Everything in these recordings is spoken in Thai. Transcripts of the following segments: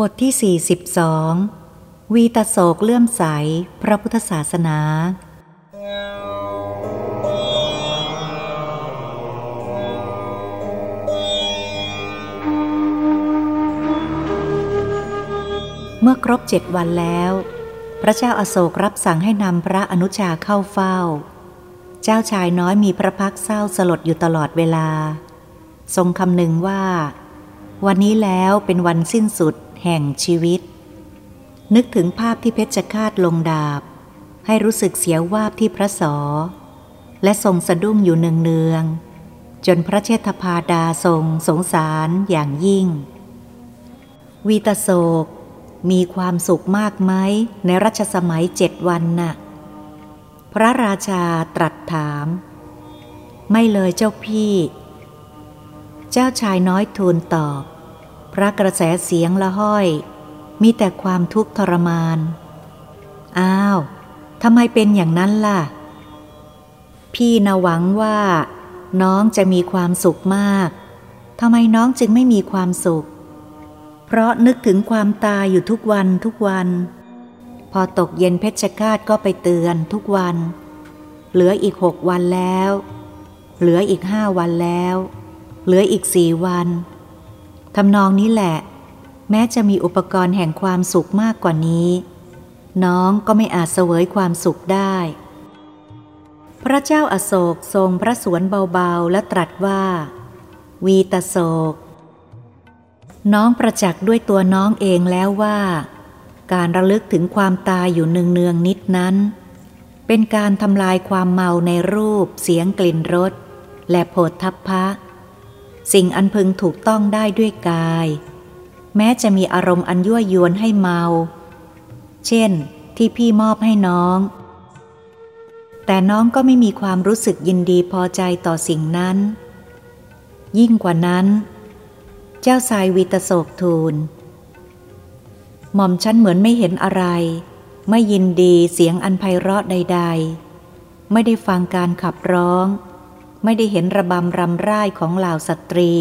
บทที่ 42 วีตโศกเลื่อมใส พระพุทธศาสนา เมื่อครบเจ็ดวันแล้ว พระเจ้าอาโศกรับสั่งให้นำพระอนุชาเข้าเฝ้า เจ้าชายน้อยมีพระพักเศร้าสลดอยู่ตลอดเวลา ทรงคำนึงว่า วันนี้แล้วเป็นวันสิ้นสุด แห่งชีวิต นึกถึงภาพที่เพชฌฆาตลงดาบ ให้รู้สึกเสียวาบที่พระสอ และทรงสะดุ้งอยู่เนืองๆจนพระเชษฐพาดาทรงสงสารอย่างยิ่ง วีตโศกมีความสุขมากไหมในรัชสมัยเจ็ดวันน่ะ พระราชาตรัสถาม ไม่เลยเจ้าพี่ เจ้าชายน้อยทูลตอบ พระกระแสเสียงละห้อย มีแต่ความทุกข์ทรมาน อ้าวทำไมเป็นอย่างนั้นล่ะ พี่นะหวังว่า น้องจะมีความสุขมากทำไมน้องจึงไม่มีความสุข เพราะนึกถึงความตายอยู่ทุกวันทุกวัน พอตกเย็นเพชรฆาตก็ไปเตือนทุกวัน เหลืออีกหกวันแล้ว เหลืออีกห้าวันแล้ว เหลืออีกสี่วัน ทำนองนี้แหละ แม้จะมีอุปกรณ์แห่งความสุขมากกว่านี้ น้องก็ไม่อาจเสวยความสุขได้ พระเจ้าอาโศกทรงพระสวนเบาๆและตรัสว่า วีตโศก น้องประจักษ์ด้วยตัวน้องเองแล้วว่า การระลึกถึงความตายอยู่เนืองๆนิดนั้น เป็นการทำลายความเมาในรูป เสียงกลิ่นรสและโผฏฐัพพะ สิ่งอันพึงถูกต้องได้ด้วยกาย แม้จะมีอารมณ์อันยั่วยวนให้เมา เช่น ที่พี่มอบให้น้อง แต่น้องก็ไม่มีความรู้สึกยินดีพอใจต่อสิ่งนั้น ยิ่งกว่านั้น เจ้าชายวีตโศกทูล หม่อมฉันเหมือนไม่เห็นอะไร ไม่ยินดีเสียงอันไพเราะใด ๆ ไม่ได้ฟังการขับร้อง ไม่ได้เห็นระบำรำร่ายของเหล่าสตรี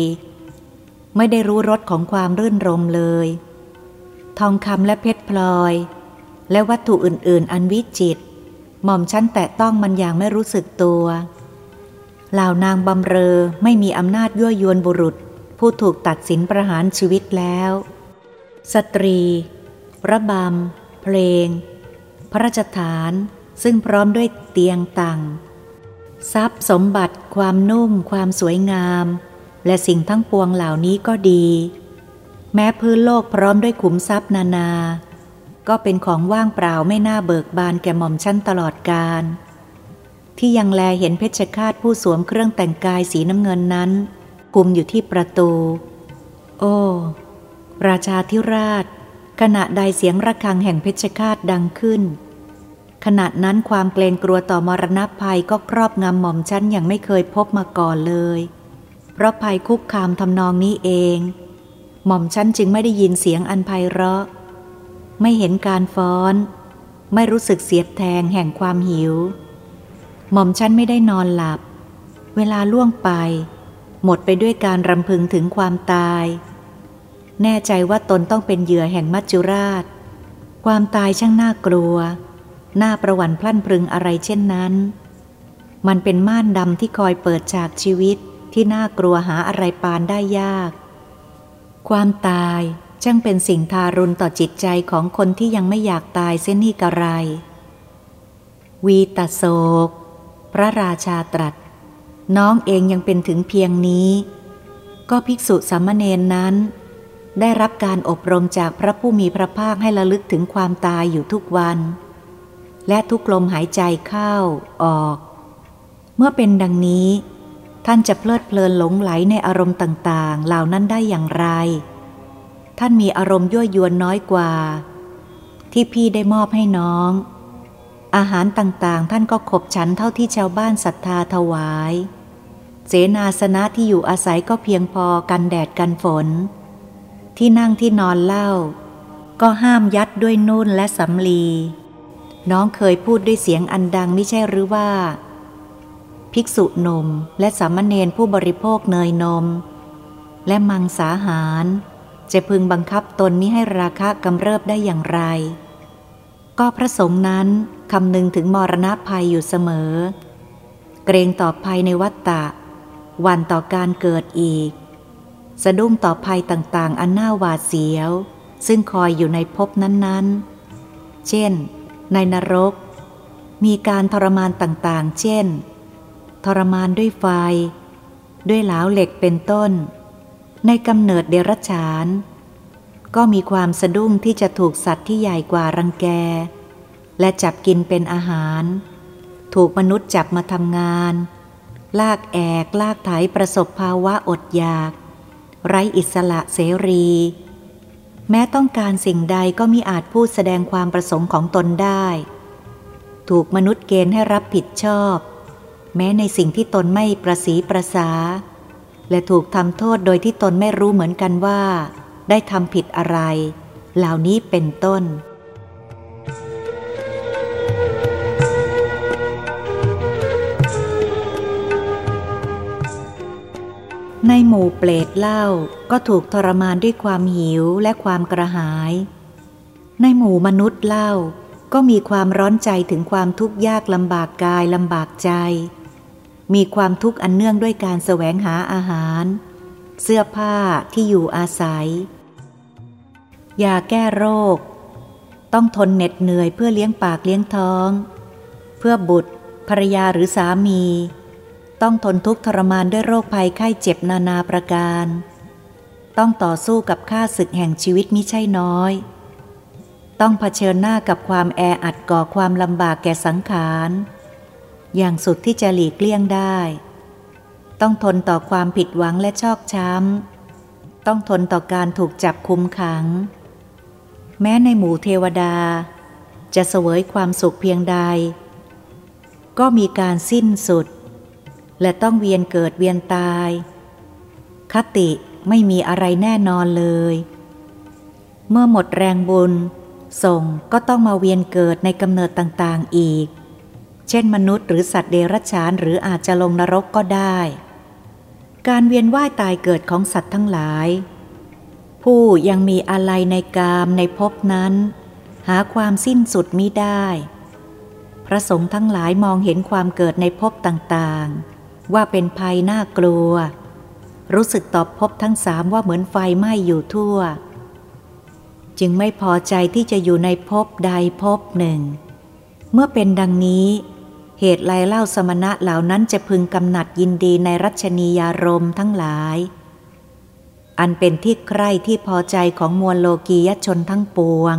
ไม่ได้รู้รสของความรื่นรมเลย ทองคำและเพชรพลอย และวัตถุอื่น ๆ อันวิจิตรหม่อมฉันแตะต้องมันอย่างไม่รู้สึกตัวเหล่านางบำเรอไม่มีอำนาจยั่วยวนบุรุษ ผู้ถูกตัดสินประหารชีวิตแล้ว สตรี ระบำ เพลง พระราชฐาน ซึ่งพร้อมด้วยเตียงตัง ทรัพย์สมบัติ ความนุ่ม ความสวยงาม และสิ่งทั้งปวงเหล่านี้ก็ดี แม้พื้นโลกพร้อมด้วยขุมทรัพย์นานา ก็เป็นของว่างเปล่าไม่น่าเบิกบานแก่หม่อมชั้นตลอดกาลที่ยังแลเห็นเพชฌฆาตผู้สวมเครื่องแต่งกายสีน้ำเงินนั้นกุมอยู่ที่ประตู โอ้ ราชาธิราช ขณะใดเสียงระฆังแห่งเพชฌฆาตดังขึ้น ขณะนั้นความเกรงกลัวต่อมรณะภัยก็ครอบงำหม่อมชั้นอย่างไม่เคยพบมาก่อนเลย เพราะภัยคุกคามทำนองนี้เอง หม่อมชั้นจึงไม่ได้ยินเสียงอันไพเราะ ไม่เห็นการฟ้อน ไม่รู้สึกเสียดแทงแห่งความหิว หม่อมชั้นไม่ได้นอนหลับ เวลาล่วงไป หมดไปด้วยการรำพึงถึงความตาย แน่ใจว่าตนต้องเป็นเหยื่อแห่งมัจจุราช ความตายช่างน่ากลัว หน่าประวันพลั่นพรึงอะไรเช่นนั้น มันเป็นม่านดำที่คอยเปิดฉากชีวิตที่น่ากลัวหาอะไรปานได้ยาก ความตายช่างเป็นสิ่งทารุณต่อจิตใจของคนที่ยังไม่อยากตายเส้นนี่กระไร วีตโศก พระราชาตรัส น้องเองยังเป็นถึงเพียงนี้ ก็ภิกษุสามเณรนั้น ได้รับการอบรมจากพระผู้มีพระภาคให้ระลึกถึงความตายอยู่ทุกวัน และทุกลมหายใจเข้าออก เมื่อเป็นดังนี้ ท่านจะเพลิดเพลินหลงไหลในอารมณ์ต่างๆ เหล่านั้นได้อย่างไร ท่านมีอารมณ์ยั่วยวนน้อยกว่า ที่พี่ได้มอบให้น้อง อาหารต่างๆ ท่านก็ขบฉันเท่าที่ชาวบ้านศรัทธาถวาย เสนาสนะที่อยู่อาศัยก็เพียงพอกันแดดกันฝน ที่นั่งที่นอนเล่า ก็ห้ามยัดด้วยนุ่นและสำลี น้องเคยพูดด้วยเสียงอันดังไม่ใช่หรือว่า ภิกษุนมและสามเณรผู้บริโภคเนยนม และมังสาหาร จะพึงบังคับตนมิให้ราคะกำเริบได้อย่างไร ก็พระสงฆ์นั้นคำนึงถึงมรณะภัยอยู่เสมอ เกรงต่อภัยในวัฏฏะวันต่อการเกิดอีก สะดุ้งต่อภัยต่างๆ อันน่าหวาดเสียว ซึ่งคอยอยู่ในภพนั้นๆ เช่น ในนรก มีการทรมานต่างๆ เช่น ทรมานด้วยไฟ ด้วยเหลาเหล็กเป็นต้น ในกำเนิดเดรัจฉาน ก็มีความสะดุ้งที่จะถูกสัตว์ที่ใหญ่กว่ารังแก และจับกินเป็นอาหาร ถูกมนุษย์จับมาทำงาน ลากแอกลากไถประสบภาวะอดอยาก ไร้อิสระเสรี แม้ต้องการสิ่งใดก็มิอาจพูดแสดงความประสงค์ของตนได้ ถูกมนุษย์เกณฑ์ให้รับผิดชอบ แม้ในสิ่งที่ตนไม่ประสีประสา และถูกทำโทษโดยที่ตนไม่รู้เหมือนกันว่า ได้ทำผิดอะไร เหล่านี้เป็นต้น ในหมู่เปรตเล่าก็ถูกทรมานด้วยความหิวและความกระหาย ในหมู่มนุษย์เล่าก็มีความร้อนใจถึงความทุกข์ยากลำบากกายลำบากใจ มีความทุกข์อันเนื่องด้วยการแสวงหาอาหาร เสื้อผ้าที่อยู่อาศัย ยาแก้โรค ต้องทนเหน็ดเหนื่อยเพื่อเลี้ยงปากเลี้ยงท้อง เพื่อบุตรภรรยาหรือสามี ต้องทนทุกข์ทรมานด้วยโรคภัยไข้เจ็บนานาประการ ต้องต่อสู้กับข้าศึกแห่งชีวิตมิใช่น้อย ต้องเผชิญหน้ากับความแออัดก่อความลำบากแก่สังขาร อย่างสุดที่จะหลีกเลี่ยงได้ ต้องทนต่อความผิดหวังและชอกช้ำ ต้องทนต่อการถูกจับคุมขัง แม้ในหมู่เทวดา จะเสวยความสุขเพียงใด ก็มีการสิ้นสุด และต้องเวียนเกิดเวียนตาย คติไม่มีอะไรแน่นอนเลย เมื่อหมดแรงบุญ ส่งก็ต้องมาเวียนเกิดในกำเนิดต่างๆอีก เช่นมนุษย์หรือสัตว์เดรัจฉานหรืออาจจะลงนรกก็ได้ การเวียนว่ายตายเกิดของสัตว์ทั้งหลาย ผู้ยังมีอะไรในกามในภพนั้น หาความสิ้นสุดมิได้ พระสงฆ์ทั้งหลายมองเห็นความเกิดในภพต่างๆ ว่าเป็นภัยน่ากลัว รู้สึกตอบพบทั้งสามว่าเหมือนไฟไหม้อยู่ทั่ว จึงไม่พอใจที่จะอยู่ในภพใดภพหนึ่ง เมื่อเป็นดังนี้ เหตุไรเล่าสมณะเหล่านั้นจะพึงกำหนัดยินดีในรัชนียารมทั้งหลาย อันเป็นที่ใคร่ที่พอใจของมวลโลกียชนทั้งปวง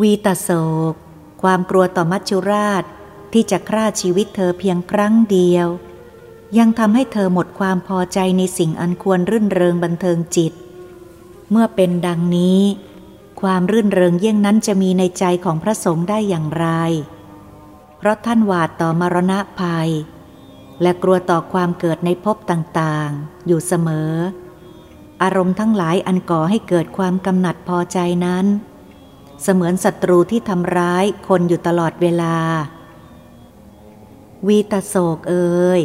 วีตโศก ความกลัวต่อมัจจุราช ที่จะฆ่าชีวิตเธอเพียงครั้งเดียว ยังทำให้เธอหมดความพอใจในสิ่งอันควรรื่นเริงบันเทิงจิต เมื่อเป็นดังนี้ ความรื่นเริงเยี่ยงนั้นจะมีในใจของพระสงฆ์ได้อย่างไร เพราะท่านหวาดต่อมรณะภัย และกลัวต่อความเกิดในภพต่างๆ อยู่เสมอ อารมณ์ทั้งหลายอันก่อให้เกิดความกำหนัดพอใจนั้น เสมือนศัตรูที่ทำร้ายคนอยู่ตลอดเวลา วีตโศกเอ่ย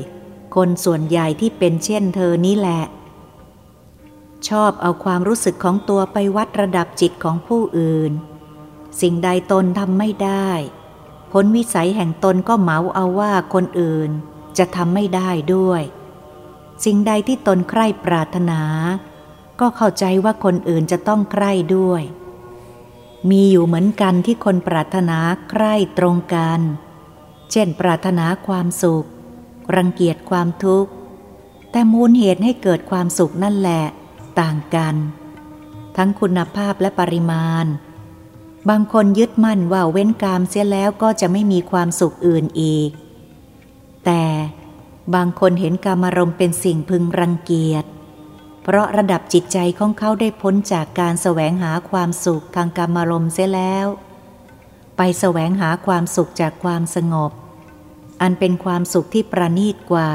คนส่วนใหญ่ที่เป็นเช่นเธอนี่แหละ ชอบเอาความรู้สึกของตัวไปวัดระดับจิตของผู้อื่น สิ่งใดตนทำไม่ได้พ้นวิสัยแห่งตนก็เหมาเอาว่าคนอื่นจะทำไม่ได้ด้วย สิ่งใดที่ตนใคร่ปรารถนา ก็เข้าใจว่าคนอื่นจะต้องใคร่ด้วย มีอยู่เหมือนกันที่คนปรารถนาใคร่ตรงกัน เช่น ปรารถนาความสุข รังเกียจความทุกข์ แต่มูลเหตุให้เกิดความสุขนั่นแหละต่างกัน ทั้งคุณภาพและปริมาณ บางคนยึดมั่นว่าเว้นกามเสียแล้วก็จะไม่มีความสุขอื่นอีก แต่บางคนเห็นกามารมณ์เป็นสิ่งพึงรังเกียจ เพราะระดับจิตใจของเขาได้พ้นจากการแสวงหาความสุขทางกามารมณ์เสียแล้ว ไปแสวงหาความสุขจากความสงบ อันเป็นความสุขที่ประณีตกว่า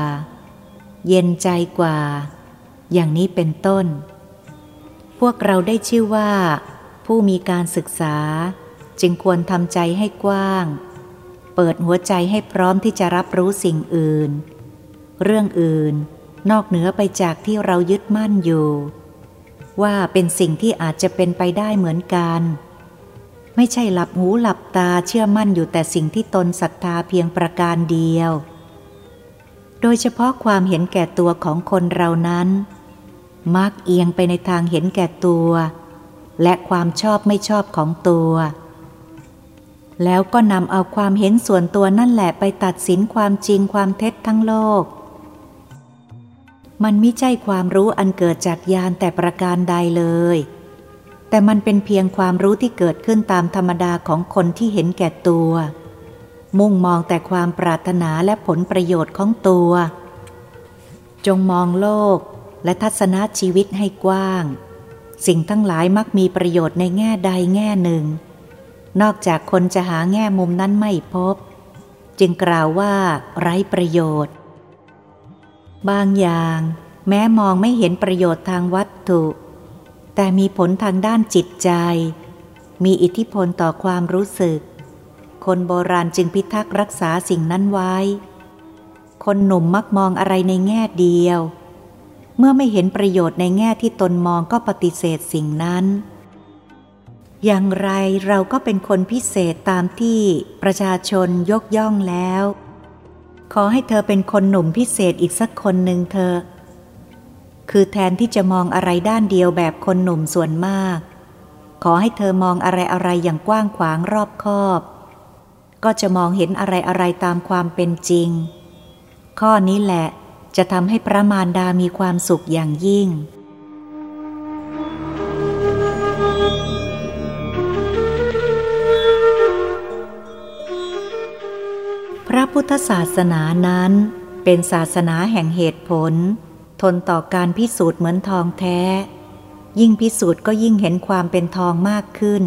เย็นใจกว่า อย่างนี้เป็นต้น พวกเราได้ชื่อว่า ผู้มีการศึกษาจึงควรทำใจให้กว้าง เปิดหัวใจให้พร้อมที่จะรับรู้สิ่งอื่น เรื่องอื่นนอกเหนือไปจากที่เรายึดมั่นอยู่ ว่าเป็นสิ่งที่อาจจะเป็นไปได้เหมือนกัน ไม่ใช่หลับหูหลับตาเชื่อมั่นอยู่แต่สิ่งที่ตนศรัทธาเพียงประการเดียว โดยเฉพาะความเห็นแก่ตัวของคนเรานั้น มักเอียงไปในทางเห็นแก่ตัว และความชอบไม่ชอบของตัว แล้วก็นำเอาความเห็นส่วนตัวนั่นแหละไปตัดสินความจริงความเท็จทั้งโลก มันไม่ใช่ความรู้อันเกิดจากญาณแต่ประการใดเลย แต่มันเป็นเพียงความรู้ที่เกิดขึ้นตามธรรมดาของคนที่เห็นแก่ตัว มุ่งมองแต่ความปรารถนาและผลประโยชน์ของตัว จงมองโลกและทัศนชีวิตให้กว้าง สิ่งทั้งหลายมักมีประโยชน์ในแง่ใดแง่หนึ่ง นอกจากคนจะหาแง่มุมนั้นไม่พบ จึงกล่าวว่า ไร้ประโยชน์ บางอย่าง แม้มองไม่เห็นประโยชน์ทางวัตถุ แต่มีผลทางด้านจิตใจ มีอิทธิพลต่อความรู้สึก คนโบราณจึงพิทักษ์รักษาสิ่งนั้นไว้ คนหนุ่มมักมองอะไรในแง่เดียว เมื่อไม่เห็นประโยชน์ในแง่ที่ตนมองก็ปฏิเสธสิ่งนั้น อย่างไรเราก็เป็นคนพิเศษตามที่ประชาชนยกย่องแล้ว ขอให้เธอเป็นคนหนุ่มพิเศษอีกสักคนหนึ่งเธอ คือแทนที่จะมองอะไรด้านเดียวแบบคนหนุ่มส่วนมาก ขอให้เธอมองอะไรอะไรอย่างกว้างขวางรอบคอบ ก็จะมองเห็นอะไรอะไรตามความเป็นจริง ข้อนี้แหละจะทำให้พระมารดามีความสุขอย่างยิ่งพระพุทธศาสนานั้นเป็นศาสนาแห่งเหตุผล ทนต่อการพิสูจน์เหมือนทองแท้ ยิ่งพิสูจน์ก็ยิ่งเห็นความเป็นทองมากขึ้น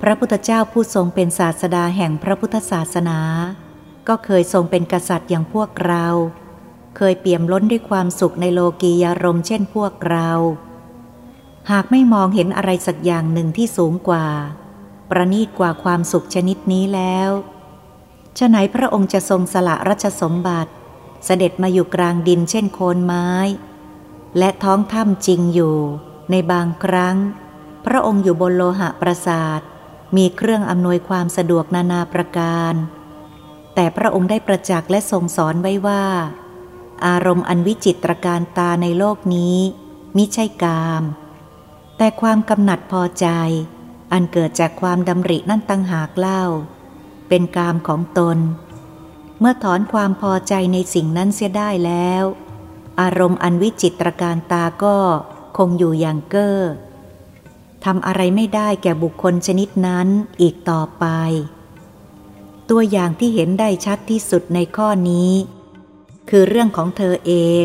พระพุทธเจ้าผู้ทรงเป็นศาสดาแห่งพระพุทธศาสนา ก็เคยทรงเป็นกษัตริย์อย่างพวกเรา เคยเปี่ยมล้นด้วยความสุขในโลกียารมเช่นพวกเรา หากไม่มองเห็นอะไรสักอย่างหนึ่งที่สูงกว่า ประณีตกว่าความสุขชนิดนี้แล้ว ฉะไหนพระองค์จะทรงสละรัชสมบัติ เสด็จมาอยู่กลางดินเช่นโคนไม้ และท้องถ้ำจริงอยู่ในบางครั้ง พระองค์อยู่บนโลหะประสาท มีเครื่องอำนวยความสะดวกนานาประการ แต่พระองค์ได้ประจักษ์และทรงสอนไว้ว่า อารมณ์อันวิจิตรการตาในโลกนี้มิใช่กาม แต่ความกำหนัดพอใจ อันเกิดจากความดำรินั่นตั้งหากเล่า เป็นกามของตน มื่อถอนความพอใจในสิ่งนั้นเสียได้แล้ว อารมณ์อันวิจิตรการตาก็คงอยู่อย่างเก้อทำอะไรไม่ได้แก่บุคคลชนิดนั้นอีกต่อไป ตัวอย่างที่เห็นได้ชัดที่สุดในข้อนี้ คือเรื่องของเธอเอง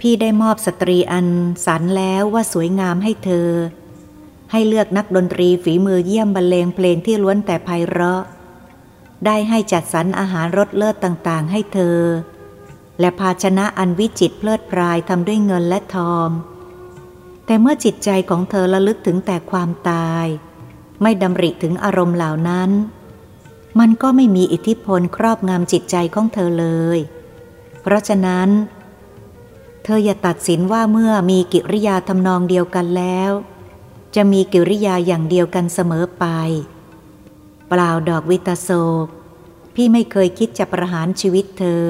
พี่ได้มอบสตรีอันสันแล้วว่าสวยงามให้เธอ ให้เลือกนักดนตรีฝีมือเยี่ยมบรรเลงเพลงที่ล้วนแต่ไพเราะ ได้ให้จัดสรรอาหารรสเลิศต่างๆ ให้เธอ และภาชนะอันวิจิตเพลิดพรายทำด้วยเงินและทอง แต่เมื่อจิตใจของเธอระลึกถึงแต่ความตาย ไม่ดำริถึงอารมณ์เหล่านั้น มันก็ไม่มีอิทธิพลครอบงำจิตใจของเธอเลย เพราะฉะนั้น เธออย่าตัดสินว่าเมื่อมีกิริยาทำนองเดียวกันแล้ว จะมีกิริยาอย่างเดียวกันเสมอไป เปล่าดอกวิตาโศก พี่ไม่เคยคิดจะประหารชีวิตเธอ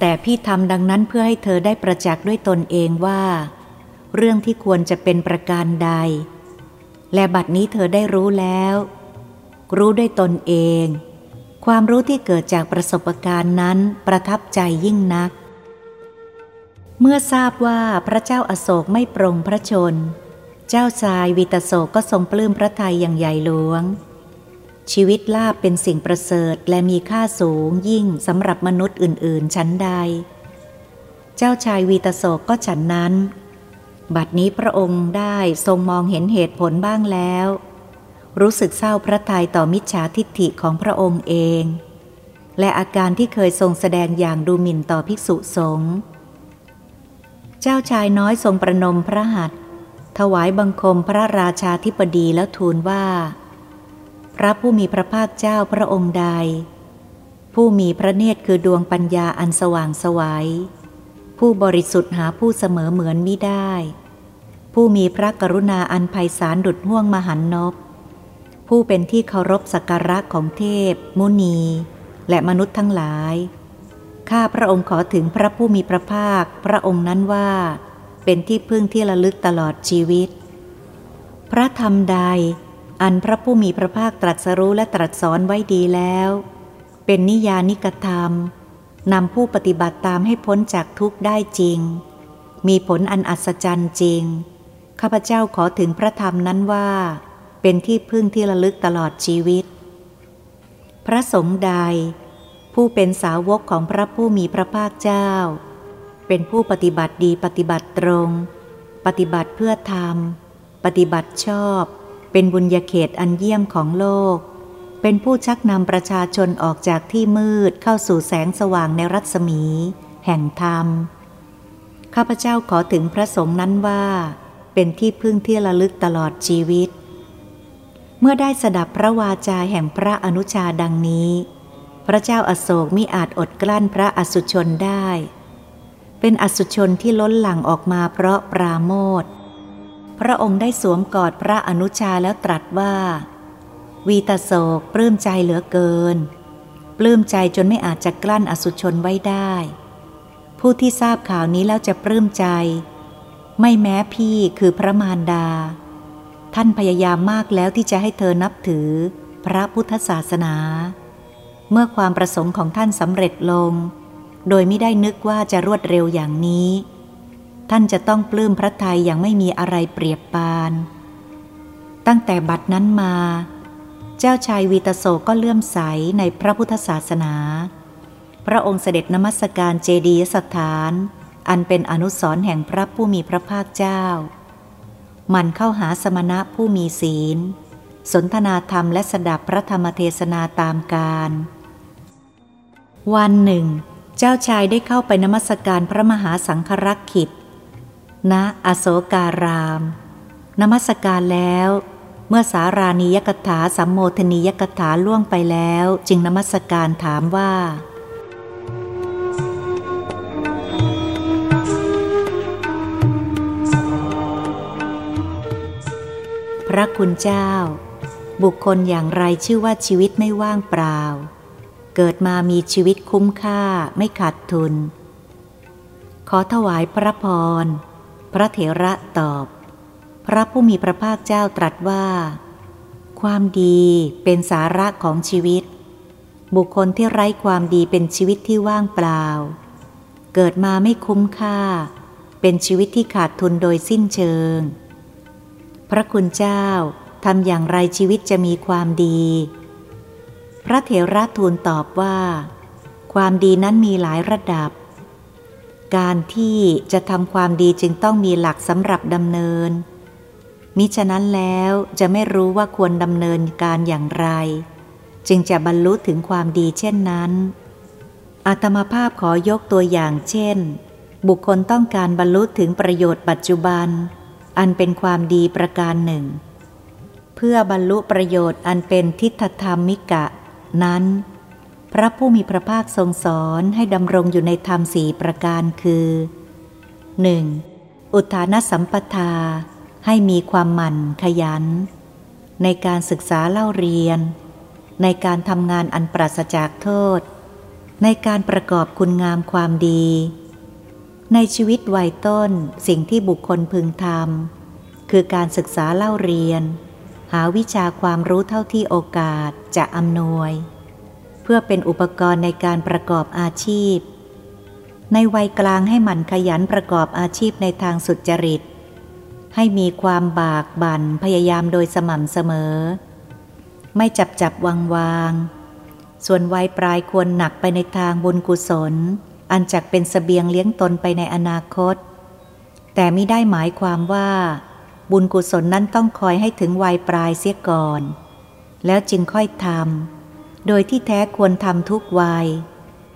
แต่พี่ทำดังนั้นเพื่อให้เธอได้ประจักษ์ด้วยตนเองว่า เรื่องที่ควรจะเป็นประการใด และบัดนี้เธอได้รู้แล้ว รู้ด้วยตนเอง ความรู้ที่เกิดจากประสบการณ์นั้นประทับใจยิ่งนัก เมื่อทราบว่าพระเจ้าอาโศกไม่ปรงพระชน เจ้าชายวิตโศกก็ทรงปลื้มพระทัยอย่างใหญ่หลวง ชีวิตลาบเป็นสิ่งประเสริฐและมีค่าสูงยิ่งสำหรับมนุษย์อื่น ๆ ชั้นใด เจ้าชายวีตโศกก็ฉันนั้น บัดนี้พระองค์ได้ทรงมองเห็นเหตุผลบ้างแล้ว รู้สึกเศร้าพระทัยต่อมิจฉาทิฏฐิของพระองค์เอง และอาการที่เคยทรงแสดงอย่างดูหมิ่นต่อภิกษุสงฆ์เจ้าชายน้อยทรงประนมพระหัตถ์ถวายบังคมพระราชาธิปดีแล้วทูลว่า พระผู้มีพระภาคเจ้าพระองค์ใด ผู้มีพระเนตรคือดวงปัญญาอันสว่างสวยัย ผู้บริสุทธิ์หาผู้เสมอเหมือนมิได้ ผู้มีพระกรุณาอันไพศาลดุดห่วงมหันนบผู้เป็นที่เคารพสักการะของเทพ มุนี และมนุษย์ทั้งหลาย ข้าพระองค์ขอถึงพระผู้มีพระภาคพระองค์นั้นว่า เป็นที่พึ่งที่ระลึกตลอดชีวิต พระธรรมใด อันพระผู้มีพระภาคตรัสรู้และตรัสสอนไว้ดีแล้ว เป็นนิยานิกธรรมนำผู้ปฏิบัติตามให้พ้นจากทุกข์ได้จริง มีผลอันอัศจรรย์จริง ข้าพเจ้าขอถึงพระธรรมนั้นว่า เป็นที่พึ่งที่ระลึกตลอดชีวิต พระสงฆ์ใด ผู้เป็นสาวกของพระผู้มีพระภาคเจ้า เป็นผู้ปฏิบัติดีปฏิบัติตรง ปฏิบัติเพื่อธรรม ปฏิบัติชอบ เป็นบุญญาเขตอันเยี่ยมของโลก เป็นผู้ชักนำประชาชนออกจากที่มืดเข้าสู่แสงสว่างในรัศมี แห่งธรรม ข้าพเจ้าขอถึงพระสงฆ์นั้นว่า เป็นที่พึ่งที่ระลึกตลอดชีวิต เมื่อได้สดับพระวาจาแห่งพระอนุชาดังนี้ พระเจ้าอาโศกมิอาจอดกลั้นพระอสุชนได้ เป็นอสุชนที่ล้นหลั่งออกมาเพราะปราโมท พระองค์ได้สวมกอดพระอนุชาแล้วตรัสว่า วีตโศกปลื้มใจเหลือเกิน ปลื้มใจจนไม่อาจจะกลั้นอสุชนไว้ได้ ผู้ที่ทราบข่าวนี้แล้วจะปลื้มใจ ไม่แม้พี่คือพระมารดา ท่านพยายามมากแล้วที่จะให้เธอนับถือพระพุทธศาสนา เมื่อความประสงค์ของท่านสำเร็จลง โดยไม่ได้นึกว่าจะรวดเร็วอย่างนี้ ท่านจะต้องปลื้มพระทัยอย่างไม่มีอะไรเปรียบปาน ตั้งแต่บัดนั้นมา เจ้าชายวีตโสก็เลื่อมใสในพระพุทธศาสนา พระองค์เสด็จนมัสการเจดียสถาน อันเป็นอนุสรณ์แห่งพระผู้มีพระภาคเจ้า มันเข้าหาสมณะผู้มีศีล สนทนาธรรมและสดับพระธรรมเทศนาตามการ วันหนึ่ง เจ้าชายได้เข้าไปนมัสการพระมหาสังฆรักขิต ณอโศการาม นมัสการแล้ว เมื่อสารานิยกถาสัมโมทนิยกถาล่วงไปแล้ว จึงนมัสการถามว่า พระคุณเจ้า บุคคลอย่างไรชื่อว่าชีวิตไม่ว่างเปล่า เกิดมามีชีวิตคุ้มค่าไม่ขาดทุน ขอถวายพระพร พระเถระตอบ พระผู้มีพระภาคเจ้าตรัสว่า ความดีเป็นสาระของชีวิต บุคคลที่ไร้ความดีเป็นชีวิตที่ว่างเปล่า เกิดมาไม่คุ้มค่า เป็นชีวิตที่ขาดทุนโดยสิ้นเชิง พระคุณเจ้าทำอย่างไรชีวิตจะมีความดี พระเถระทูลตอบว่า ความดีนั้นมีหลายระดับ การที่จะทำความดีจึงต้องมีหลักสำหรับดำเนิน มิฉะนั้นแล้วจะไม่รู้ว่าควรดำเนินการอย่างไร จึงจะบรรลุถึงความดีเช่นนั้นอาตมาภาพขอยกตัวอย่างเช่น บุคคลต้องการบรรลุถึงประโยชน์ปัจจุบัน อันเป็นความดีประการหนึ่ง เพื่อบรรลุประโยชน์อันเป็นทิฏฐธรรมิกะ นั้น พระผู้มีพระภาคทรงสอนให้ดำรงอยู่ในธรรมสี่ประการคือ 1. อุทานสัมปทา ให้มีความหมั่นขยัน ในการศึกษาเล่าเรียน ในการทำงานอันปราศจากโทษ ในการประกอบคุณงามความดี ในชีวิตวัยต้นสิ่งที่บุคคลพึงทำคือการศึกษาเล่าเรียน หาวิชาความรู้เท่าที่โอกาสจะอำนวย เพื่อเป็นอุปกรณ์ในการประกอบอาชีพ ในวัยกลางให้หมั่นขยันประกอบอาชีพในทางสุจริต ให้มีความบากบั่นพยายามโดยสม่ำเสมอ ไม่จับจับวางวาง ส่วนวัยปลายควรหนักไปในทางบุญกุศล อันจักเป็นสเสบียงเลี้ยงตนไปในอนาคต แต่ไม่ได้หมายความว่า บุญกุศลนั้นต้องคอยให้ถึงวัยปลายเสียก่อน แล้วจึงค่อยทำ โดยที่แท้ควรทำทุกวัย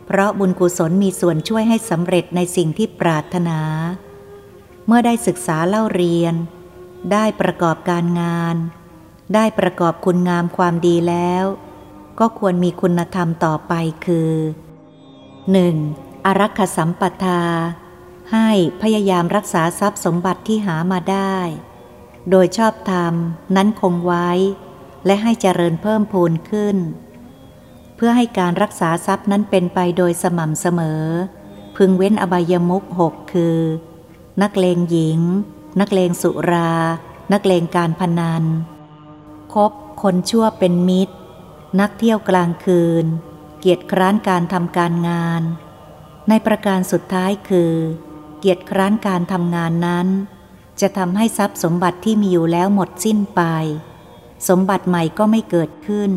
เพราะบุญกุศลมีส่วนช่วยให้สำเร็จในสิ่งที่ปรารถนา เมื่อได้ศึกษาเล่าเรียน ได้ประกอบการงาน ได้ประกอบคุณงามความดีแล้ว ก็ควรมีคุณธรรมต่อไปคือ 1. อรักขสัมปทา ให้พยายามรักษาทรัพย์สมบัติที่หามาได้ โดยชอบธรรมนั้นคงไว้ และให้เจริญเพิ่มพูนขึ้น เพื่อให้การรักษาทรัพย์นั้นเป็นไปโดยสม่ำเสมอ พึงเว้นอบายมุกหกคือ นักเลงหญิง นักเลงสุรา นักเลงการพนัน คบคนชั่วเป็นมิตร นักเที่ยวกลางคืน เกียรติคร้านการทำการงาน ในประการสุดท้ายคือ เกียรติคร้านการทำงานนั้น จะทำให้ทรัพย์สมบัติที่มีอยู่แล้วหมดสิ้นไป สมบัติใหม่ก็ไม่เกิดขึ้น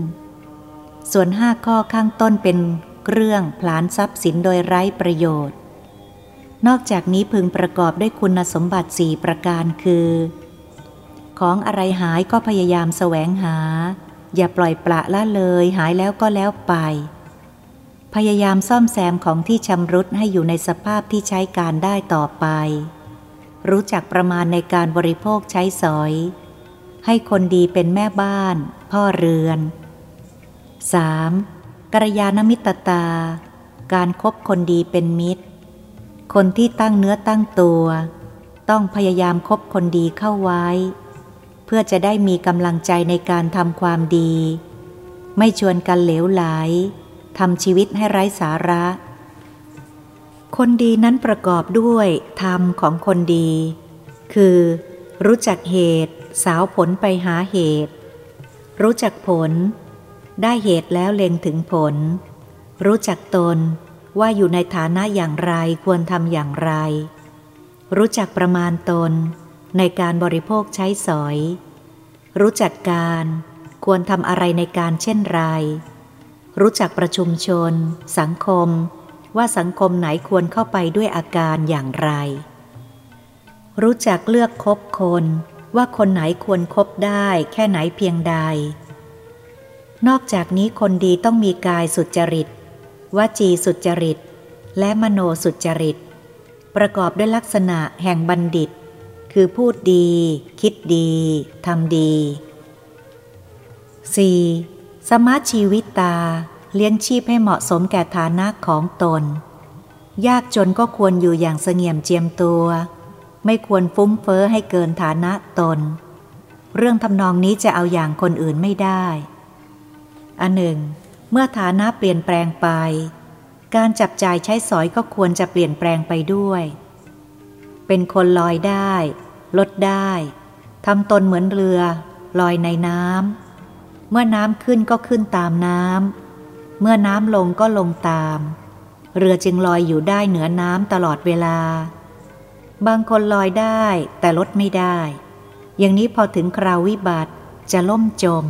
ส่วนห้าข้อข้างต้นเป็นเรื่องผลานทรัพย์สินโดยไร้ประโยชน์ นอกจากนี้พึงประกอบด้วยคุณสมบัติสี่ประการคือ ของอะไรหายก็พยายามแสวงหา อย่าปล่อยปละละเลยหายแล้วก็แล้วไป พยายามซ่อมแซมของที่ชำรุดให้อยู่ในสภาพที่ใช้การได้ต่อไป รู้จักประมาณในการบริโภคใช้สอย ให้คนดีเป็นแม่บ้าน พ่อเรือน 3. กรยานมิตรตา การครบคนดีเป็นมิตร คนที่ตั้งเนื้อตั้งตัว ต้องพยายามคบคนดีเข้าไว้ เพื่อจะได้มีกำลังใจในการทำความดี ไม่ชวนกันเหลวไหลทำชีวิตให้ไร้สาระ คนดีนั้นประกอบด้วยธรรมของคนดี คือ รู้จักเหตุ สาวผลไปหาเหตุ รู้จักผล ได้เหตุแล้วเล็งถึงผล รู้จักตนว่าอยู่ในฐานะอย่างไรควรทำอย่างไร รู้จักประมาณตนในการบริโภคใช้สอย รู้จักการควรทำอะไรในการเช่นไร รู้จักประชุมชน สังคม ว่าสังคมไหนควรเข้าไปด้วยอาการอย่างไร รู้จักเลือกคบคน ว่าคนไหนควรครบได้ แค่ไหนเพียงใด นอกจากนี้คนดีต้องมีกายสุจริต วจีสุจริต และมโนสุจริต ประกอบด้วยลักษณะแห่งบัณฑิต คือพูดดี คิดดีทำดี 4. สมาชีวิตตาเลี้ยงชีพให้เหมาะสมแก่ฐานะของตน ยากจนก็ควรอยู่อย่างเสงี่ยมเจียมตัว ไม่ควรฟุ้งเฟ้อให้เกินฐานะตน เรื่องทำนองนี้จะเอาอย่างคนอื่นไม่ได้ อันหนึ่ง เมื่อฐานะเปลี่ยนแปลงไป การจับจ่ายใช้สอยก็ควรจะเปลี่ยนแปลงไปด้วย เป็นคนลอยได้ ลดได้ทำตนเหมือนเรือ ลอยในน้ำเมื่อน้ำขึ้นก็ขึ้นตามน้ำเมื่อน้ำลงก็ลงตาม เรือจึงลอยอยู่ได้เหนือน้ำตลอดเวลา บางคนลอยได้แต่ลดไม่ได้ อย่างนี้พอถึงคราววิบัติจะล่มจม